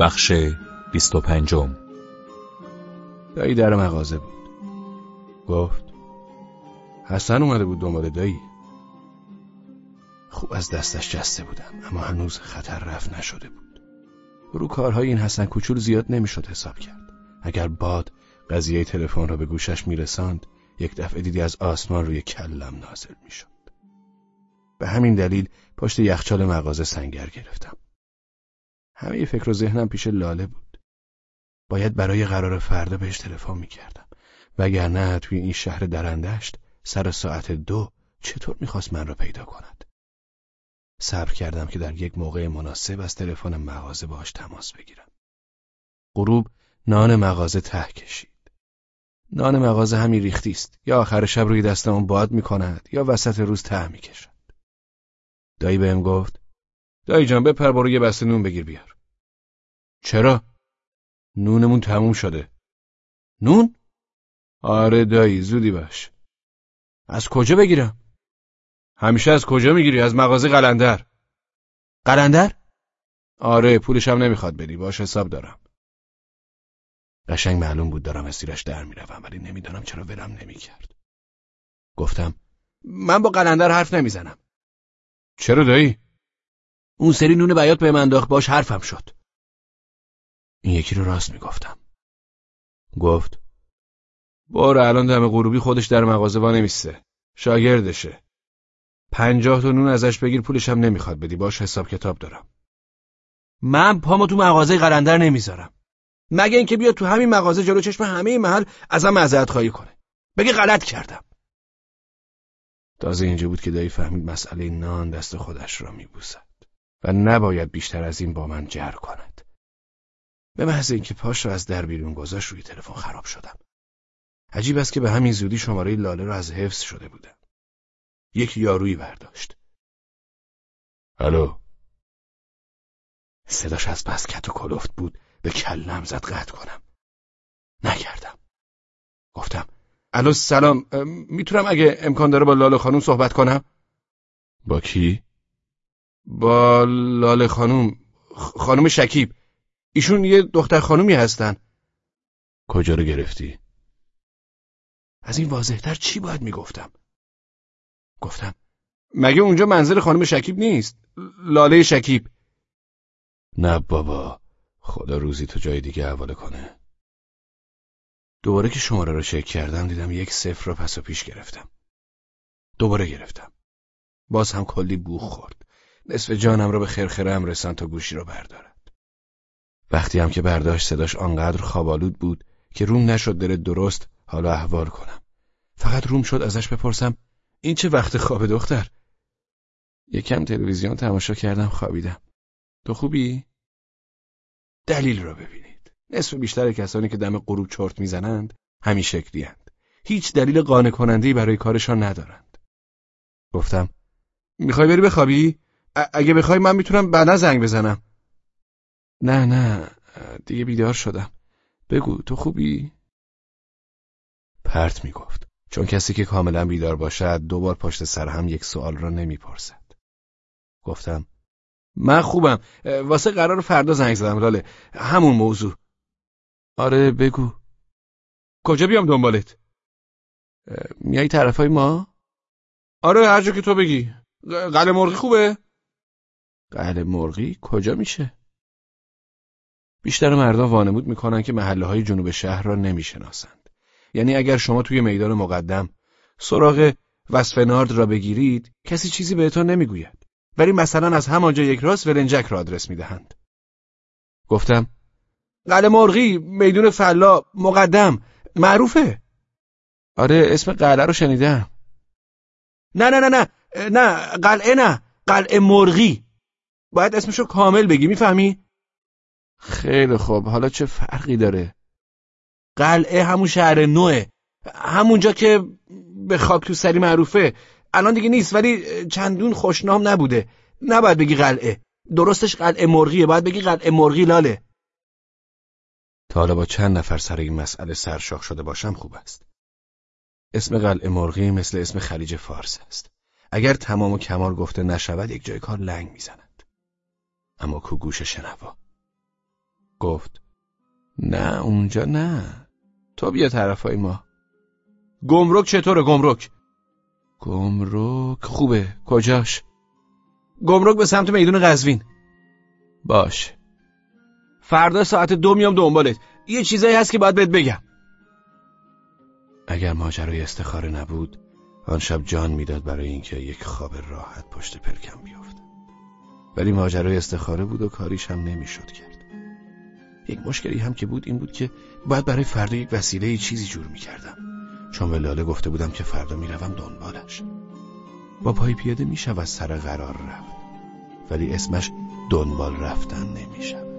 بخش بیست و پنجم. دایی در مغازه بود. گفت حسن اومده بود دنبال دایی. خوب از دستش جسته بودم اما هنوز خطر رفت نشده بود. رو کارهای این حسن کوچول زیاد نمی‌شد حساب کرد. اگر باد قضیه تلفن را به گوشش میرساند یک دفعه دیدی از آسمان روی کلم نازل می‌شد. به همین دلیل پشت یخچال مغازه سنگر گرفتم. همه فکر و ذهنم پیش لاله بود. باید برای قرار فردا بهش تلفن می‌کردم. وگرنه توی این شهر درندشت سر ساعت دو چطور می‌خواست من را پیدا کند؟ صبر کردم که در یک موقع مناسب از تلفن مغازه باش تماس بگیرم. غروب نان مغازه ته کشید. نان مغازه همین ریختی است. یا آخر شب روی دستمون باد می‌کند یا وسط روز ته می‌کشد. دایی بهم گفت دایی جان بپر برو یه بسته نون بگیر بیار. چرا؟ نونمون تموم شده. نون؟ آره دایی زودی باش. از کجا بگیرم؟ همیشه از کجا می‌گیری؟ از مغازه قلندر. قلندر؟ آره پولشم نمی‌خواد بدی باش حساب دارم. قشنگ معلوم بود دارم اسیرش در می‌روم ولی نمی‌دانم چرا ولم نمی‌کرد. گفتم من با قلندر حرف نمی‌زنم. چرا دایی؟ اون سری نون بیات به من انداخت باش حرفم شد. این یکی رو راست می‌گفتم. گفت بار الان دم غروبی خودش در مغازه وا نمیسته شاگردشه. پنجاه تا نون ازش بگیر پولش هم نمی‌خواد بدی. باش حساب کتاب دارم. من پامو تو مغازه قلندر نمی‌ذارم. مگه اینکه بیاد تو همین مغازه جلو چشم همه این محل ازم معذرت خواهی کنه. بگی غلط کردم. تازه اینجا بود که دایی فهمید مسئله نان دست خودش را میبوسد و نباید بیشتر از این با من جر کند. به محض اینکه پاش را از در بیرون گذاشت روی تلفن خراب شدم. عجیب است که به همین زودی شماره لاله را از حفظ شده بودم. یک یارویی برداشت. الو؟ صداش از بس کت و کلفت بود. به کلم زد قطع کنم. نکردم. گفتم الو سلام. می‌تونم اگه امکان داره با لاله خانوم صحبت کنم؟ با کی؟ با لاله خانوم خانوم شکیب. ایشون یه دختر خانومی هستن. کجا رو گرفتی؟ از این واضحتر چی باید می‌گفتم؟ گفتم مگه اونجا منزل خانم شکیب نیست؟ لاله شکیب. نه بابا خدا روزی تو جای دیگه حواله کنه. دوباره که شماره رو چک کردم دیدم یک صفر رو پس و پیش گرفتم. دوباره گرفتم. باز هم کلی بوخ خورد. نصف جانم رو به خرخرم رسان تا گوشی رو بردارد وقتی هم که برداشت صداش آنقدر خوابالود بود که روم نشد دل درست حالا احوال کنم فقط روم شد ازش بپرسم این چه وقت خواب دختر یکم تلویزیون تماشا کردم خوابیدم تو خوبی؟ دلیل را ببینید نصف بیشتر کسانی که دم غروب چرت می‌زنند همین شکلی هند. هیچ دلیل قانع کننده برای کارشان ندارند گفتم می‌خوای بری بخوابی؟ اگه بخوای من می‌تونم بعدا زنگ بزنم نه نه دیگه بیدار شدم. بگو تو خوبی؟ پرت می‌گفت. چون کسی که کاملا بیدار باشد دوبار پشت سر هم یک سوال را نمی‌پرسد. گفتم من خوبم. واسه قرار فردا زنگ زدم لاله. همون موضوع. آره بگو. کجا بیام دنبالت؟ میای طرفای ما؟ آره هر جا که تو بگی. قل مرغی خوبه؟ قل مرغی کجا میشه؟ بیشتر مردم وانمود می‌کنن که محله های جنوب شهر را نمی‌شناسند. یعنی اگر شما توی میدان مقدم سراغ وصف نارد را بگیرید کسی چیزی بهتون نمی‌گوید. ولی مثلا از همانجا یک راست ولنجک را آدرس می‌دهند. گفتم قلعه مرغی میدون فلا مقدم معروفه. آره اسم قلعه رو شنیدم. نه نه نه نه نه قلعه نه قلعه مرغی. باید اسمشو کامل بگی می‌فهمی؟ خیلی خوب. حالا چه فرقی داره؟ قلعه همون شهر نوه. همونجا که به خاک تو سری معروفه. الان دیگه نیست ولی چندون خوشنام نبوده. نباید بگی قلعه. درستش قلعه مرغیه. باید بگی قلعه مرغی لاله. تا حالا با چند نفر سر این مسئله سرشاخ شده باشم خوب است. اسم قلعه مرغی مثل اسم خلیج فارس است. اگر تمام و کمال گفته نشود یک جای کار لنگ می‌زند. اما کو گوش شنوا؟ گفت نه اونجا نه. تو بیا طرفای ما. گمرک چطوره گمرک؟ گمرک خوبه. کجاش؟ گمرک به سمت میدون قزوین. باش. فردا ساعت دو میام دنبالت. یه چیزایی هست که باید بهت بگم. اگر ماجرای استخاره نبود آن شب جان می‌داد برای اینکه یک خواب راحت پشت پلکم بیفته. ولی ماجرای استخاره بود و کاریش هم نمی‌شد کرد. یک مشکلی هم که بود این بود که باید برای فردا یک وسیله چیزی جور می‌کردم. چون به لاله گفته بودم که فردا می‌روم دنبالش. با پای پیاده می‌شود سر قرار رفت. ولی اسمش دنبال رفتن نمی‌شود.